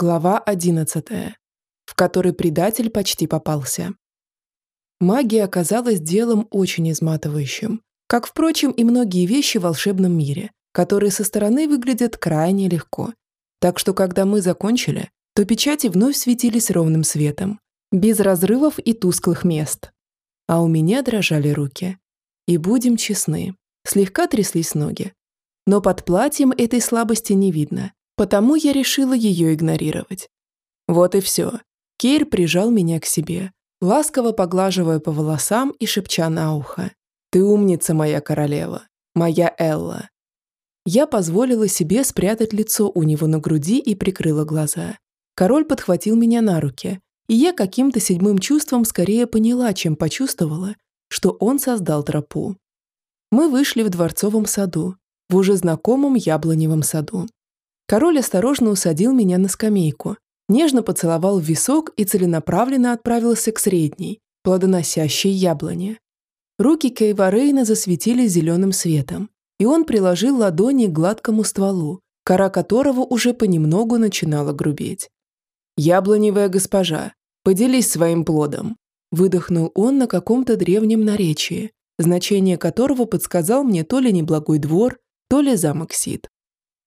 Глава 11, в которой предатель почти попался. Магия оказалась делом очень изматывающим, как, впрочем, и многие вещи в волшебном мире, которые со стороны выглядят крайне легко. Так что, когда мы закончили, то печати вновь светились ровным светом, без разрывов и тусклых мест. А у меня дрожали руки. И будем честны, слегка тряслись ноги. Но под платьем этой слабости не видно, Потому я решила ее игнорировать. Вот и все. Кейр прижал меня к себе, ласково поглаживая по волосам и шепча на ухо. «Ты умница, моя королева, моя Элла». Я позволила себе спрятать лицо у него на груди и прикрыла глаза. Король подхватил меня на руки, и я каким-то седьмым чувством скорее поняла, чем почувствовала, что он создал тропу. Мы вышли в дворцовом саду, в уже знакомом яблоневом саду. Король осторожно усадил меня на скамейку, нежно поцеловал висок и целенаправленно отправился к средней, плодоносящей яблоне. Руки Кейварейна засветились зеленым светом, и он приложил ладони к гладкому стволу, кора которого уже понемногу начинала грубеть. «Яблоневая госпожа, поделись своим плодом», выдохнул он на каком-то древнем наречии, значение которого подсказал мне то ли неблагой двор, то ли замок Сид.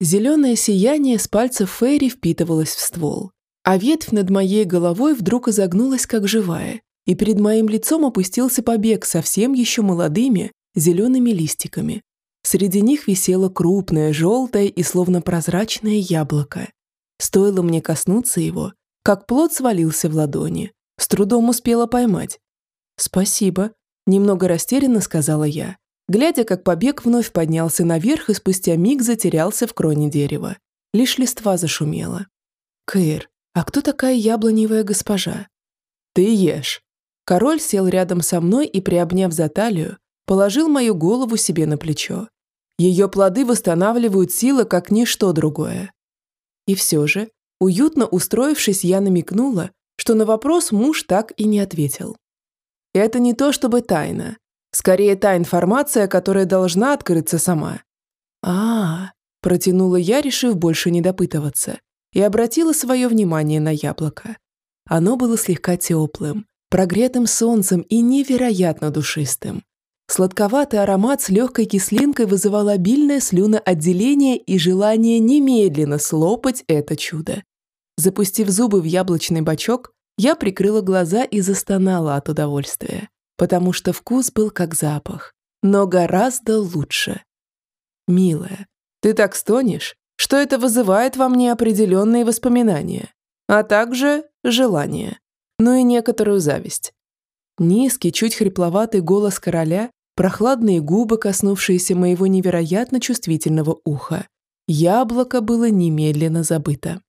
Зеленое сияние с пальцев Фейри впитывалось в ствол, а ветвь над моей головой вдруг изогнулась как живая, и перед моим лицом опустился побег совсем еще молодыми зелеными листиками. Среди них висело крупное, желтое и словно прозрачное яблоко. Стоило мне коснуться его, как плод свалился в ладони. С трудом успела поймать. «Спасибо», – немного растерянно сказала я, глядя, как побег вновь поднялся наверх и спустя миг затерялся в кроне дерева. Лишь листва зашумела. «Кэр, а кто такая яблоневая госпожа?» «Ты ешь». Король сел рядом со мной и, приобняв за талию, положил мою голову себе на плечо. Ее плоды восстанавливают силы, как ничто другое. И все же, уютно устроившись, я намекнула, что на вопрос муж так и не ответил. Это не то чтобы тайна, Скорее, та информация, которая должна открыться сама. А, -а, -а протянула я, решив больше не допытываться, и обратила свое внимание на яблоко. Оно было слегка теплым, прогретым солнцем и невероятно душистым. Сладковатый аромат с легкой кислинкой вызывал обильное слюноотделение и желание немедленно слопать это чудо. Запустив зубы в яблочный бачок, я прикрыла глаза и застонала от удовольствия потому что вкус был как запах, но гораздо лучше. Милая, ты так стонешь, что это вызывает во мне определенные воспоминания, а также желание, ну и некоторую зависть. Низкий, чуть хрипловатый голос короля, прохладные губы, коснувшиеся моего невероятно чувствительного уха. Яблоко было немедленно забыто.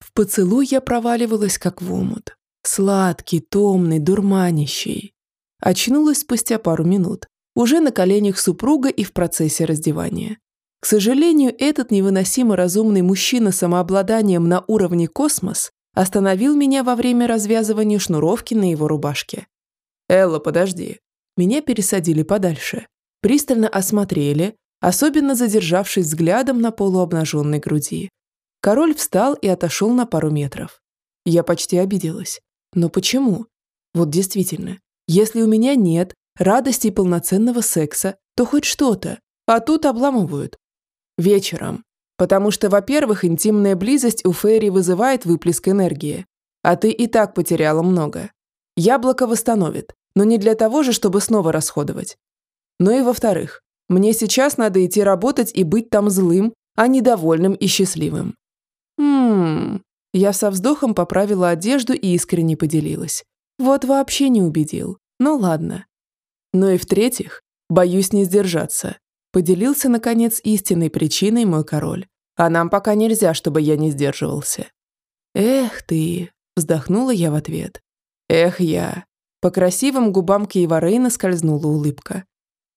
В поцелуй я проваливалась, как в омут. Сладкий, томный, дурманящий. Очнулась спустя пару минут, уже на коленях супруга и в процессе раздевания. К сожалению, этот невыносимо разумный мужчина с самообладанием на уровне космос остановил меня во время развязывания шнуровки на его рубашке. «Элла, подожди». Меня пересадили подальше. Пристально осмотрели, особенно задержавшись взглядом на полуобнаженной груди. Король встал и отошел на пару метров. Я почти обиделась. Но почему? Вот действительно, если у меня нет радости полноценного секса, то хоть что-то, а тут обламывают. Вечером. Потому что, во-первых, интимная близость у Фейри вызывает выплеск энергии, а ты и так потеряла много. Яблоко восстановит, но не для того же, чтобы снова расходовать. Ну и во-вторых, мне сейчас надо идти работать и быть там злым, а недовольным и счастливым. Ммм. Я со вздохом поправила одежду и искренне поделилась. Вот вообще не убедил. Ну ладно. Ну и в-третьих, боюсь не сдержаться. Поделился, наконец, истинной причиной мой король. А нам пока нельзя, чтобы я не сдерживался. Эх ты, вздохнула я в ответ. Эх я. По красивым губам Кейварейна скользнула улыбка.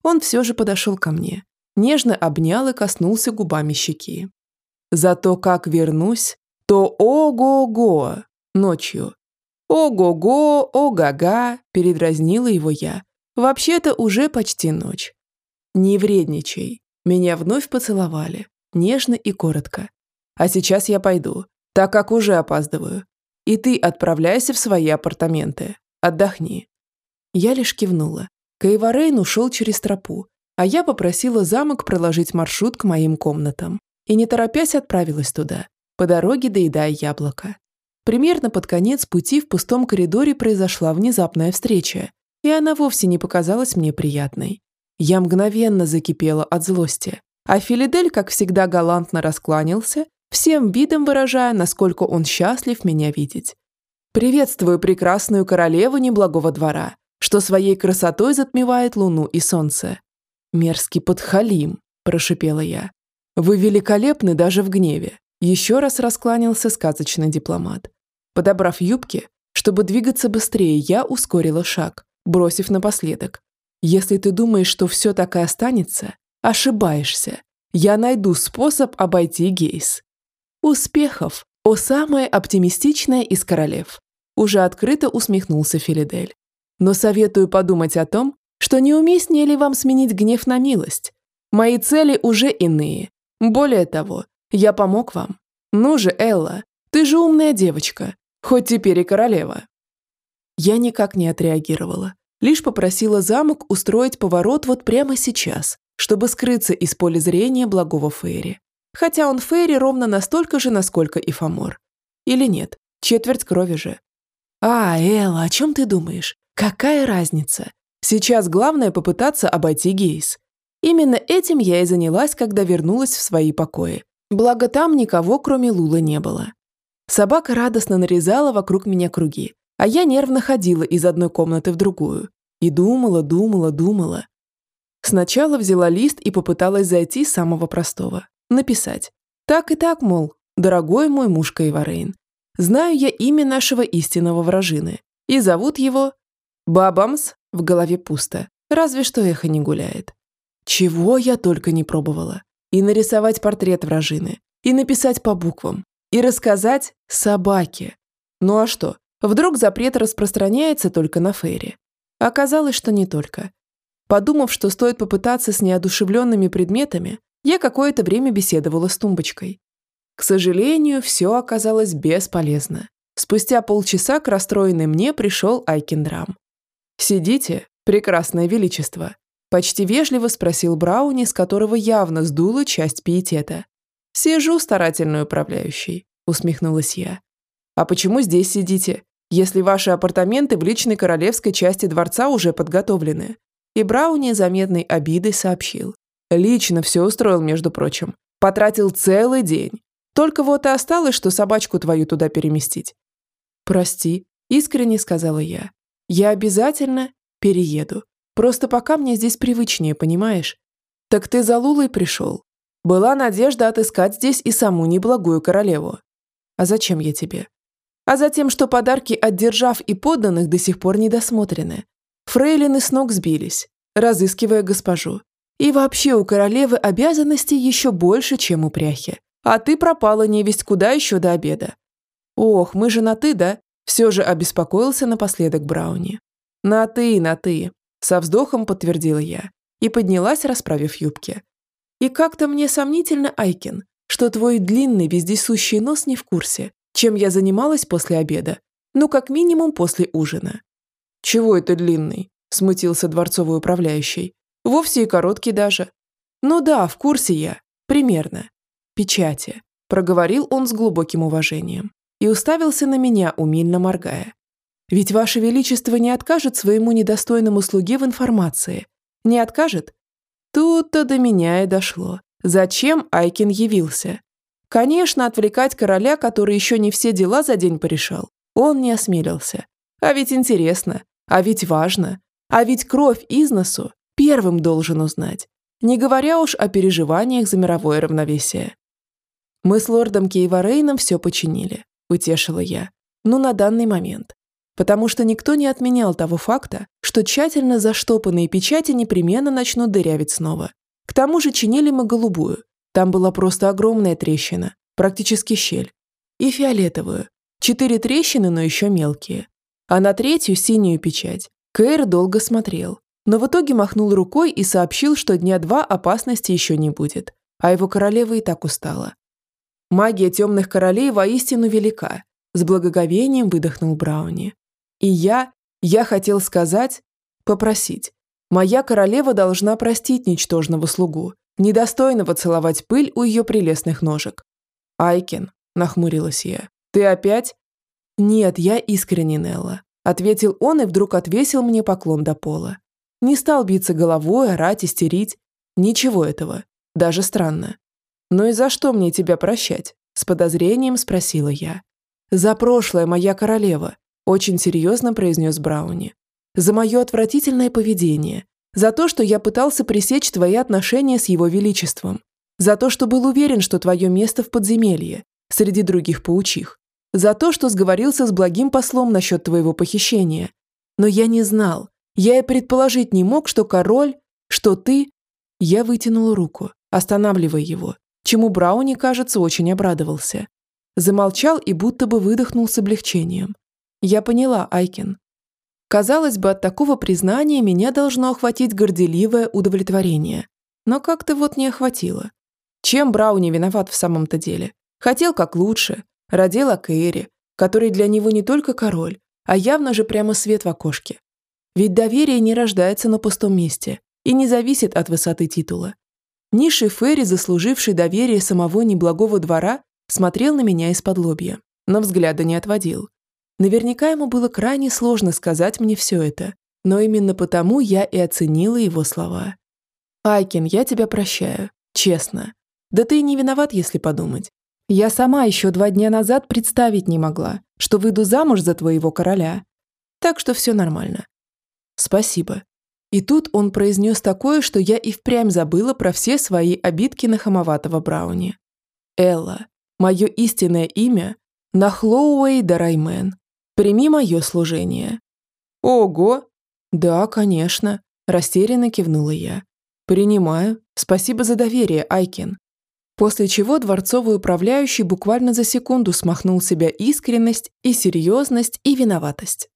Он все же подошел ко мне, нежно обнял и коснулся губами щеки. Зато как вернусь, то ого-го ночью «Ого-го, ого-га», – передразнила его я. «Вообще-то уже почти ночь». «Не вредничай». Меня вновь поцеловали, нежно и коротко. «А сейчас я пойду. так как уже опаздываю. И ты отправляйся в свои апартаменты. Отдохни». Я лишь кивнула. Кайварейн ушел через тропу, а я попросила замок проложить маршрут к моим комнатам и не торопясь отправилась туда, по дороге доедая яблоко. Примерно под конец пути в пустом коридоре произошла внезапная встреча, и она вовсе не показалась мне приятной. Я мгновенно закипела от злости, а Филидель, как всегда, галантно раскланялся, всем видом выражая, насколько он счастлив меня видеть. «Приветствую прекрасную королеву неблагого двора, что своей красотой затмевает луну и солнце». «Мерзкий подхалим», – прошипела я. «Вы великолепны даже в гневе», – еще раз раскланялся сказочный дипломат. Подобрав юбки, чтобы двигаться быстрее, я ускорила шаг, бросив напоследок. Если ты думаешь, что все так и останется, ошибаешься. Я найду способ обойти Гейс. Успехов, о самая оптимистичная из королев. Уже открыто усмехнулся Филидель. Но советую подумать о том, что неуместнее ли вам сменить гнев на милость. Мои цели уже иные. Более того, я помог вам. Ну же, Элла, ты же умная девочка, хоть теперь и королева. Я никак не отреагировала. Лишь попросила замок устроить поворот вот прямо сейчас, чтобы скрыться из поля зрения благого Фейри. Хотя он Фейри ровно настолько же, насколько и Фомор. Или нет, четверть крови же. А, Элла, о чем ты думаешь? Какая разница? Сейчас главное попытаться обойти Гейс. Именно этим я и занялась, когда вернулась в свои покои. Благо там никого, кроме Лулы, не было. Собака радостно нарезала вокруг меня круги, а я нервно ходила из одной комнаты в другую. И думала, думала, думала. Сначала взяла лист и попыталась зайти с самого простого. Написать. Так и так, мол, дорогой мой муж Кайварейн. Знаю я имя нашего истинного вражины. И зовут его... Бабамс в голове пусто. Разве что эхо не гуляет. Чего я только не пробовала. И нарисовать портрет вражины. И написать по буквам. И рассказать собаке. Ну а что, Вдруг запрет распространяется только на Фейри. Оказалось, что не только. Подумав, что стоит попытаться с неодушевленными предметами, я какое-то время беседовала с тумбочкой. К сожалению, все оказалось бесполезно. Спустя полчаса к расстроенной мне пришел Айкендрам. «Сидите, прекрасное величество», – почти вежливо спросил Брауни, с которого явно сдула часть пиетета. «Сижу, старательный управляющий», – усмехнулась я. А почему здесь сидите, если ваши апартаменты в личной королевской части дворца уже подготовлены?» И Брауни заметной обидой сообщил. «Лично все устроил, между прочим. Потратил целый день. Только вот и осталось, что собачку твою туда переместить». «Прости», – искренне сказала я. «Я обязательно перееду. Просто пока мне здесь привычнее, понимаешь? Так ты за Лулой пришел. Была надежда отыскать здесь и саму неблагую королеву. А зачем я тебе? а затем, что подарки от держав и подданных до сих пор недосмотрены. Фрейлины с ног сбились, разыскивая госпожу. И вообще у королевы обязанностей еще больше, чем у пряхи. А ты пропала невесть куда еще до обеда. Ох, мы же на «ты», да? Все же обеспокоился напоследок Брауни. На «ты», на «ты», со вздохом подтвердила я и поднялась, расправив юбки. И как-то мне сомнительно, Айкин, что твой длинный вездесущий нос не в курсе, чем я занималась после обеда, ну, как минимум после ужина. «Чего это длинный?» – смутился дворцовый управляющий. «Вовсе и короткий даже». «Ну да, в курсе я. Примерно. Печати», – проговорил он с глубоким уважением и уставился на меня, умильно моргая. «Ведь Ваше Величество не откажет своему недостойному слуге в информации. Не откажет?» Тут-то до меня и дошло. Зачем Айкин явился? Конечно, отвлекать короля, который еще не все дела за день порешал, он не осмелился. А ведь интересно, а ведь важно, а ведь кровь из носу первым должен узнать, не говоря уж о переживаниях за мировое равновесие. Мы с лордом Кейварейном все починили, утешила я, но на данный момент. Потому что никто не отменял того факта, что тщательно заштопанные печати непременно начнут дырявить снова. К тому же чинили мы голубую, там была просто огромная трещина, практически щель. И фиолетовую. Четыре трещины, но еще мелкие. А на третью синюю печать. Кэр долго смотрел, но в итоге махнул рукой и сообщил, что дня два опасности еще не будет, а его королева и так устала. Магия темных королей воистину велика, с благоговением выдохнул Брауни. И я, я хотел сказать, попросить. Моя королева должна простить ничтожного слугу, недостойного целовать пыль у ее прелестных ножек. Айкин, нахмурилась я, ты опять? Нет, я искренне, Нелла, ответил он и вдруг отвесил мне поклон до пола. Не стал биться головой, орать, истерить. Ничего этого. Даже странно. «Ну и за что мне тебя прощать?» – с подозрением спросила я. «За прошлое, моя королева», – очень серьезно произнес Брауни. «За мое отвратительное поведение. За то, что я пытался пресечь твои отношения с его величеством. За то, что был уверен, что твое место в подземелье, среди других паучих. За то, что сговорился с благим послом насчет твоего похищения. Но я не знал. Я и предположить не мог, что король, что ты... Я вытянула руку, останавливая его, чему Брауни, кажется, очень обрадовался. Замолчал и будто бы выдохнул с облегчением. Я поняла, Айкин. Казалось бы, от такого признания меня должно охватить горделивое удовлетворение. Но как-то вот не охватило. Чем Брауни виноват в самом-то деле? Хотел как лучше. Родил Кэри, который для него не только король, а явно же прямо свет в окошке. Ведь доверие не рождается на пустом месте и не зависит от высоты титула. Низший Ферри, заслуживший доверие самого неблагого двора, смотрел на меня из-под лобья, но взгляда не отводил. Наверняка ему было крайне сложно сказать мне все это, но именно потому я и оценила его слова. «Айкин, я тебя прощаю. Честно. Да ты не виноват, если подумать. Я сама еще два дня назад представить не могла, что выйду замуж за твоего короля. Так что все нормально. Спасибо. И тут он произнес такое, что я и впрямь забыла про все свои обидки на хамоватого Брауни. Элла, мое истинное имя – Нахлоуэй Дараймен. Прими мое служение». «Ого!» «Да, конечно», – растерянно кивнула я. «Принимаю. Спасибо за доверие, Айкин». После чего дворцовый управляющий буквально за секунду смахнул себя искренность и серьезность и виноватость.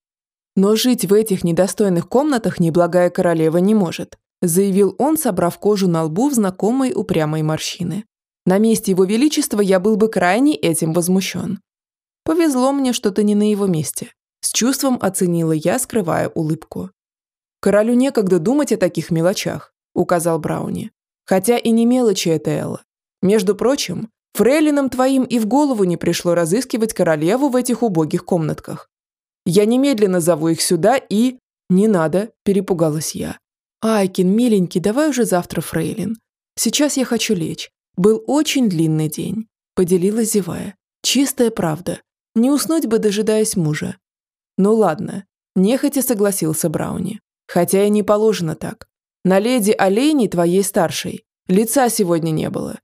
Но жить в этих недостойных комнатах неблагая королева не может, заявил он, собрав кожу на лбу в знакомой упрямой морщины. На месте его величества я был бы крайне этим возмущен. Повезло мне, что ты не на его месте. С чувством оценила я, скрывая улыбку. «Королю некогда думать о таких мелочах», – указал Брауни. «Хотя и не мелочи это, Элла. Между прочим, фрейлинам твоим и в голову не пришло разыскивать королеву в этих убогих комнатках. Я немедленно зову их сюда и...» «Не надо», – перепугалась я. «Айкин, миленький, давай уже завтра, фрейлин. Сейчас я хочу лечь. Был очень длинный день», – поделилась зевая. «Чистая правда. Не уснуть бы, дожидаясь мужа». «Ну ладно», – нехотя согласился Брауни. «Хотя и не положено так. На леди Олейни, твоей старшей, лица сегодня не было.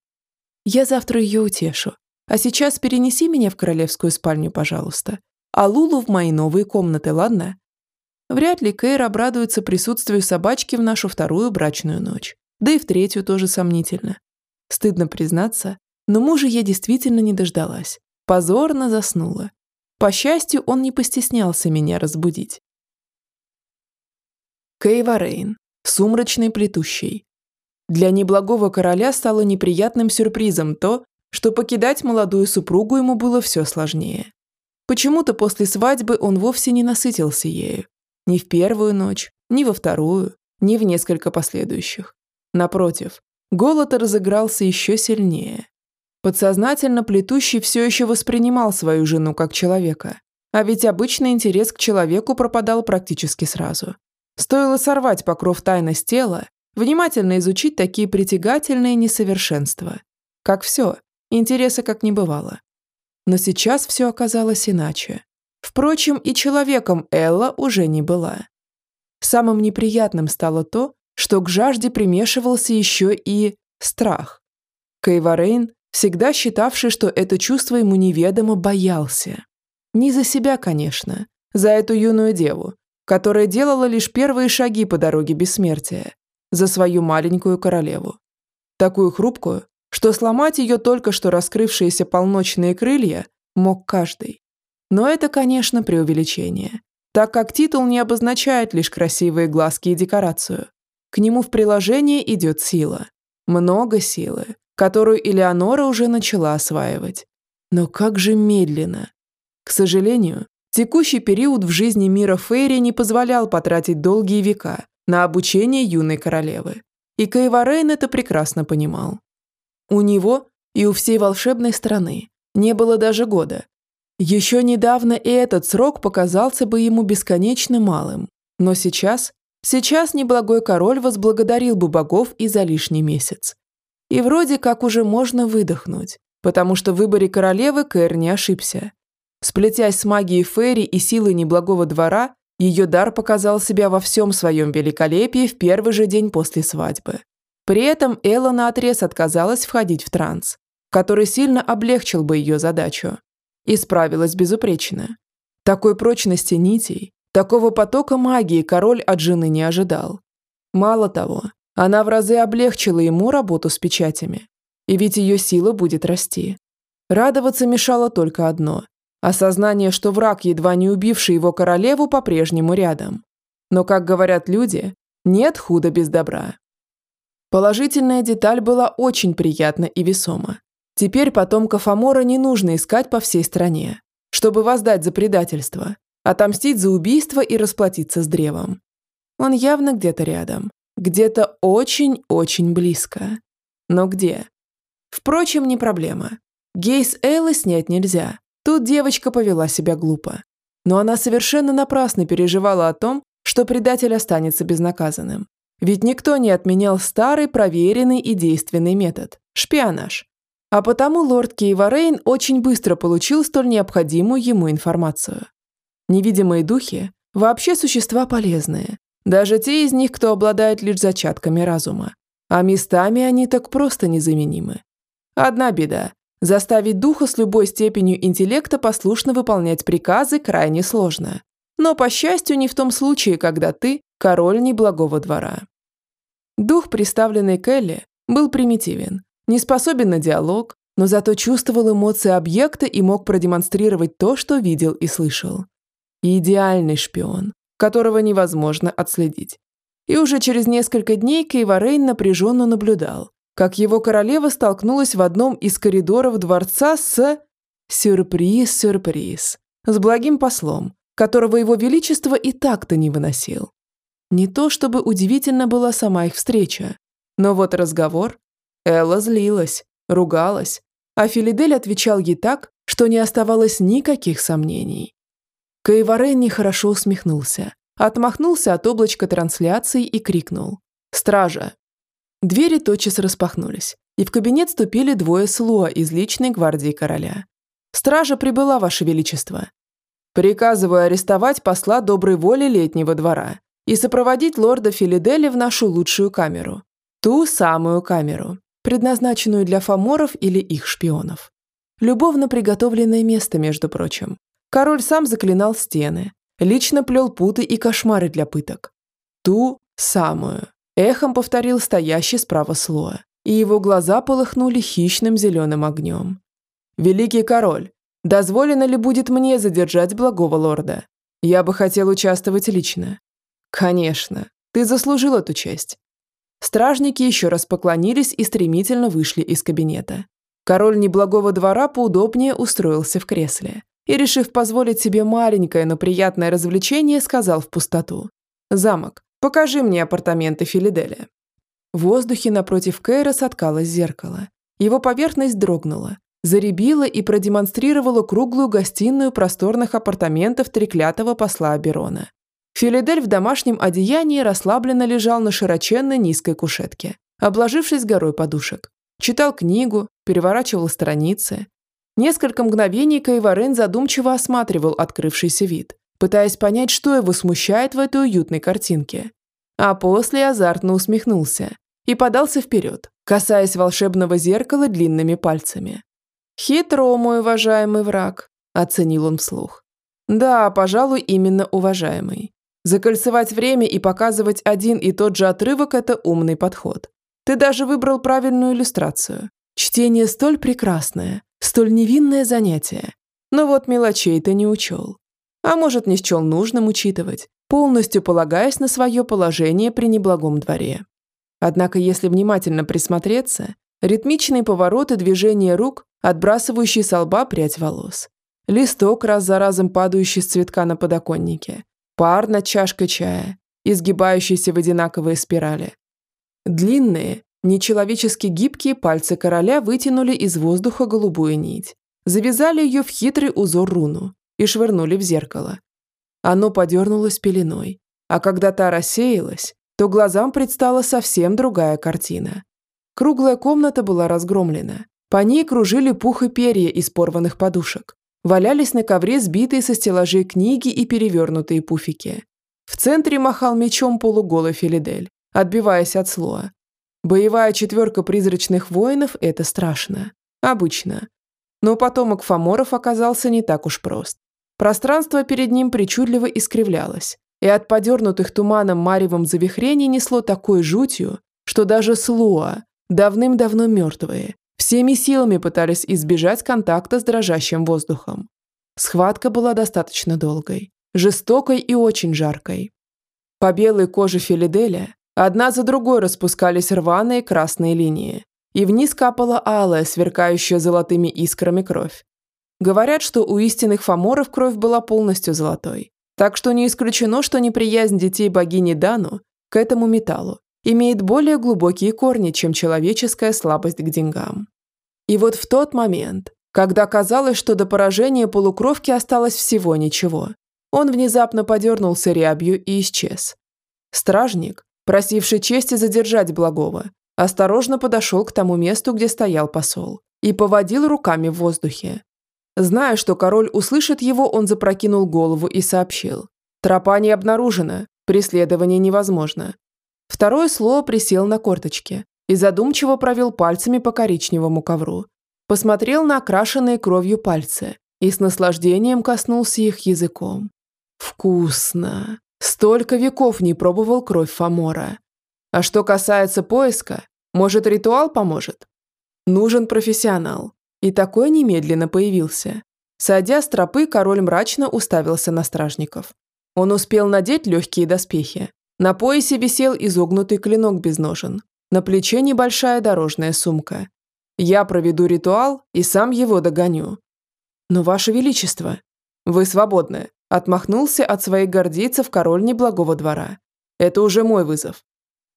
Я завтра ее утешу. А сейчас перенеси меня в королевскую спальню, пожалуйста а Лулу в мои новые комнаты, ладно? Вряд ли Кейр обрадуется присутствию собачки в нашу вторую брачную ночь. Да и в третью тоже сомнительно. Стыдно признаться, но мужа я действительно не дождалась. Позорно заснула. По счастью, он не постеснялся меня разбудить. Кейва Рейн, сумрачный плетущий. Для неблагого короля стало неприятным сюрпризом то, что покидать молодую супругу ему было все сложнее. Почему-то после свадьбы он вовсе не насытился ею. Ни в первую ночь, ни во вторую, ни в несколько последующих. Напротив, голод разыгрался еще сильнее. Подсознательно плетущий все еще воспринимал свою жену как человека. А ведь обычный интерес к человеку пропадал практически сразу. Стоило сорвать покров тайны тела, внимательно изучить такие притягательные несовершенства. Как все, интереса как не бывало. Но сейчас все оказалось иначе. Впрочем, и человеком Элла уже не была. Самым неприятным стало то, что к жажде примешивался еще и страх. Кейварейн, всегда считавший, что это чувство ему неведомо, боялся. Не за себя, конечно, за эту юную деву, которая делала лишь первые шаги по дороге бессмертия, за свою маленькую королеву. Такую хрупкую, что сломать ее только что раскрывшиеся полночные крылья мог каждый. Но это, конечно, преувеличение, так как титул не обозначает лишь красивые глазки и декорацию. К нему в приложение идет сила. Много силы. Которую Элеонора уже начала осваивать. Но как же медленно. К сожалению, текущий период в жизни мира Фейри не позволял потратить долгие века на обучение юной королевы. И Каеварейн это прекрасно понимал. У него и у всей волшебной страны не было даже года. Еще недавно и этот срок показался бы ему бесконечно малым. Но сейчас, сейчас неблагой король возблагодарил бы богов и за лишний месяц. И вроде как уже можно выдохнуть, потому что в выборе королевы Кэр не ошибся. Сплетясь с магией Фейри и силой неблагого двора, ее дар показал себя во всем своем великолепии в первый же день после свадьбы. При этом Элла наотрез отказалась входить в транс, который сильно облегчил бы ее задачу. И справилась безупречно. Такой прочности нитей, такого потока магии король от жены не ожидал. Мало того, она в разы облегчила ему работу с печатями. И ведь ее сила будет расти. Радоваться мешало только одно – осознание, что враг, едва не убивший его королеву, по-прежнему рядом. Но, как говорят люди, нет худа без добра. Положительная деталь была очень приятна и весома. Теперь потомков Амора не нужно искать по всей стране, чтобы воздать за предательство, отомстить за убийство и расплатиться с древом. Он явно где-то рядом, где-то очень-очень близко. Но где? Впрочем, не проблема. Гейс Эллы снять нельзя. Тут девочка повела себя глупо. Но она совершенно напрасно переживала о том, что предатель останется безнаказанным. Ведь никто не отменял старый, проверенный и действенный метод – шпионаж. А потому лорд Кейварейн очень быстро получил столь необходимую ему информацию. Невидимые духи – вообще существа полезные, даже те из них, кто обладает лишь зачатками разума. А местами они так просто незаменимы. Одна беда – заставить духа с любой степенью интеллекта послушно выполнять приказы крайне сложно. Но, по счастью, не в том случае, когда ты король неблагого двора. Дух, представленный Келли, был примитивен, не способен на диалог, но зато чувствовал эмоции объекта и мог продемонстрировать то, что видел и слышал. Идеальный шпион, которого невозможно отследить. И уже через несколько дней Кейварейн напряженно наблюдал, как его королева столкнулась в одном из коридоров дворца с... Сюрприз-сюрприз. С благим послом, которого его величество и так-то не выносил. Не то чтобы удивительно была сама их встреча, но вот разговор. Элла злилась, ругалась, а Филидель отвечал ей так, что не оставалось никаких сомнений. Каеварен нехорошо усмехнулся, отмахнулся от облачка трансляции и крикнул «Стража!». Двери тотчас распахнулись, и в кабинет ступили двое слуа из личной гвардии короля. «Стража прибыла, Ваше Величество!» «Приказываю арестовать посла доброй воли летнего двора и сопроводить лорда Филидели в нашу лучшую камеру. Ту самую камеру, предназначенную для фаморов или их шпионов. Любовно приготовленное место, между прочим. Король сам заклинал стены, лично плел путы и кошмары для пыток. Ту самую. Эхом повторил стоящий справа Слоа, и его глаза полыхнули хищным зеленым огнем. «Великий король, дозволено ли будет мне задержать благого лорда? Я бы хотел участвовать лично. «Конечно, ты заслужил эту честь». Стражники еще раз поклонились и стремительно вышли из кабинета. Король неблагого двора поудобнее устроился в кресле и, решив позволить себе маленькое, но приятное развлечение, сказал в пустоту. «Замок, покажи мне апартаменты Филиделия». В воздухе напротив Кейра соткалось зеркало. Его поверхность дрогнула, заребила и продемонстрировала круглую гостиную просторных апартаментов треклятого посла Аберона. Филидель в домашнем одеянии расслабленно лежал на широченной низкой кушетке, обложившись горой подушек. Читал книгу, переворачивал страницы. Несколько мгновений Кайварен задумчиво осматривал открывшийся вид, пытаясь понять, что его смущает в этой уютной картинке. А после азартно усмехнулся и подался вперед, касаясь волшебного зеркала длинными пальцами. «Хитро, мой уважаемый враг», – оценил он вслух. «Да, пожалуй, именно уважаемый. Закольцевать время и показывать один и тот же отрывок – это умный подход. Ты даже выбрал правильную иллюстрацию. Чтение столь прекрасное, столь невинное занятие. Но вот мелочей ты не учел. А может, не счел нужным учитывать, полностью полагаясь на свое положение при неблагом дворе. Однако, если внимательно присмотреться, Ритмичные повороты движения рук, отбрасывающие с лба прядь волос. Листок, раз за разом падающий с цветка на подоконнике. Пар над чашкой чая, изгибающийся в одинаковые спирали. Длинные, нечеловечески гибкие пальцы короля вытянули из воздуха голубую нить, завязали ее в хитрый узор руну и швырнули в зеркало. Оно подернулось пеленой, а когда та рассеялась, то глазам предстала совсем другая картина. Круглая комната была разгромлена. По ней кружили пух и перья из порванных подушек. Валялись на ковре сбитые со стеллажей книги и перевернутые пуфики. В центре махал мечом полуголый Филидель, отбиваясь от слоа. Боевая четверка призрачных воинов – это страшно. Обычно. Но потомок Фоморов оказался не так уж прост. Пространство перед ним причудливо искривлялось, и от подернутых туманом маревом завихрений несло такой жутью, что даже Слуа, давным-давно мертвые, всеми силами пытались избежать контакта с дрожащим воздухом. Схватка была достаточно долгой, жестокой и очень жаркой. По белой коже Филиделя одна за другой распускались рваные красные линии, и вниз капала алая, сверкающая золотыми искрами кровь. Говорят, что у истинных фаморов кровь была полностью золотой, так что не исключено, что неприязнь детей богини Дану к этому металлу имеет более глубокие корни, чем человеческая слабость к деньгам. И вот в тот момент, когда казалось, что до поражения полукровки осталось всего ничего, он внезапно подернулся рябью и исчез. Стражник, просивший чести задержать благого, осторожно подошел к тому месту, где стоял посол, и поводил руками в воздухе. Зная, что король услышит его, он запрокинул голову и сообщил. «Тропа не обнаружена, преследование невозможно. Второе слово присел на корточки и задумчиво провел пальцами по коричневому ковру. Посмотрел на окрашенные кровью пальцы и с наслаждением коснулся их языком. Вкусно. Столько веков не пробовал кровь Фомора. А что касается поиска, может, ритуал поможет? Нужен профессионал. И такой немедленно появился. Сойдя с тропы, король мрачно уставился на стражников. Он успел надеть легкие доспехи, на поясе висел изогнутый клинок без ножен. На плече небольшая дорожная сумка. Я проведу ритуал и сам его догоню. Но, Ваше Величество, вы свободны. Отмахнулся от своих гордейцев король неблагого двора. Это уже мой вызов.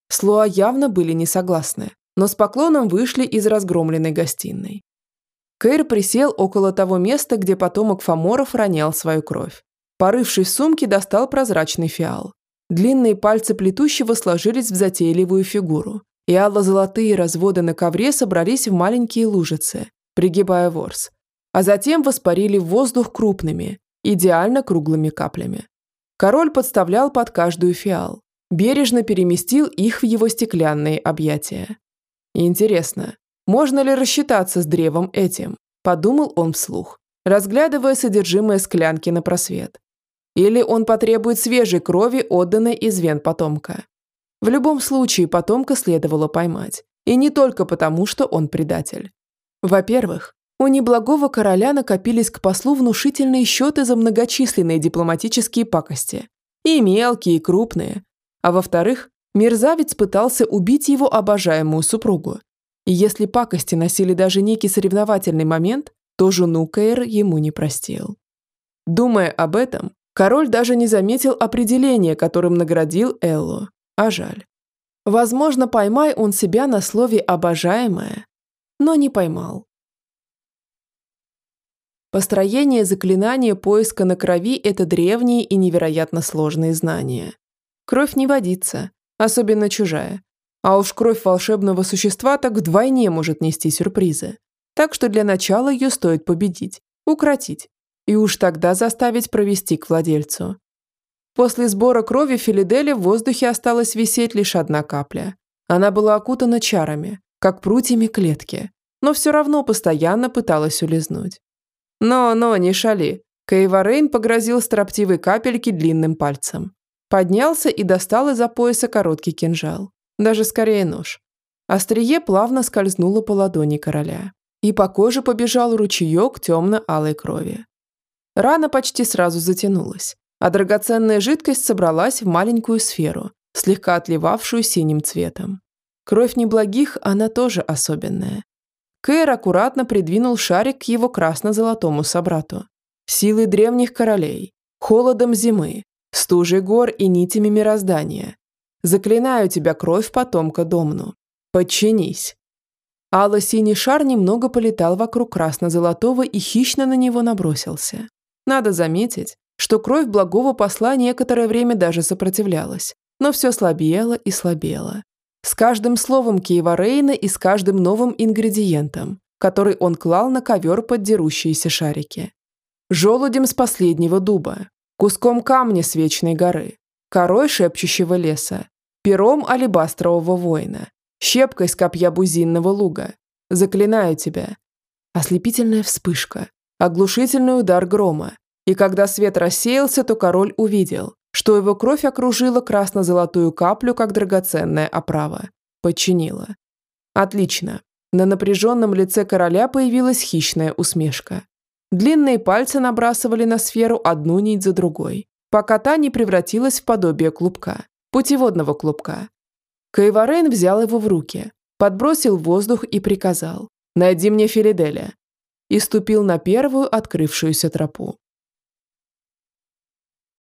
Слуа явно были не согласны, но с поклоном вышли из разгромленной гостиной. Кэр присел около того места, где потомок Фоморов ронял свою кровь. Порывшись в сумке, достал прозрачный фиал. Длинные пальцы плетущего сложились в затейливую фигуру, и алло-золотые разводы на ковре собрались в маленькие лужицы, пригибая ворс, а затем воспарили в воздух крупными, идеально круглыми каплями. Король подставлял под каждую фиал, бережно переместил их в его стеклянные объятия. Интересно, можно ли рассчитаться с древом этим? Подумал он вслух, разглядывая содержимое склянки на просвет. Или он потребует свежей крови, отданной из вен потомка. В любом случае, потомка следовало поймать. И не только потому, что он предатель. Во-первых, у неблагого короля накопились к послу внушительные счеты за многочисленные дипломатические пакости. И мелкие, и крупные. А во-вторых, мерзавец пытался убить его обожаемую супругу. И если пакости носили даже некий соревновательный момент, то жену Кейр ему не простил. Думая об этом, Король даже не заметил определения, которым наградил Эллу. А жаль. Возможно, поймай он себя на слове «обожаемая», но не поймал. Построение заклинания поиска на крови – это древние и невероятно сложные знания. Кровь не водится, особенно чужая. А уж кровь волшебного существа так вдвойне может нести сюрпризы. Так что для начала ее стоит победить, укротить, и уж тогда заставить провести к владельцу. После сбора крови Филиделя в воздухе осталась висеть лишь одна капля. Она была окутана чарами, как прутьями клетки, но все равно постоянно пыталась улизнуть. «Но-но, не шали!» Каеварейн погрозил строптивой капельки длинным пальцем. Поднялся и достал из-за пояса короткий кинжал. Даже скорее нож. Острие плавно скользнуло по ладони короля. И по коже побежал ручеек темно-алой крови. Рана почти сразу затянулась, а драгоценная жидкость собралась в маленькую сферу, слегка отливавшую синим цветом. Кровь неблагих, она тоже особенная. Кэр аккуратно придвинул шарик к его красно-золотому собрату. Силой древних королей, холодом зимы, стужей гор и нитями мироздания. Заклинаю тебя, кровь потомка Домну. Подчинись. Алло-синий шар немного полетал вокруг красно-золотого и хищно на него набросился. Надо заметить, что кровь благого посла некоторое время даже сопротивлялась, но все слабела и слабела. С каждым словом Киева Рейна и с каждым новым ингредиентом, который он клал на ковер под дерущиеся шарики. Желудем с последнего дуба, куском камня с вечной горы, корой шепчущего леса, пером алебастрового воина, щепкой с копья бузинного луга. Заклинаю тебя. Ослепительная вспышка, оглушительный удар грома, и когда свет рассеялся, то король увидел, что его кровь окружила красно-золотую каплю, как драгоценная оправа. Подчинила. Отлично. На напряженном лице короля появилась хищная усмешка. Длинные пальцы набрасывали на сферу одну нить за другой, пока та не превратилась в подобие клубка, путеводного клубка. Кайварейн взял его в руки, подбросил воздух и приказал «Найди мне Филиделя» и ступил на первую открывшуюся тропу.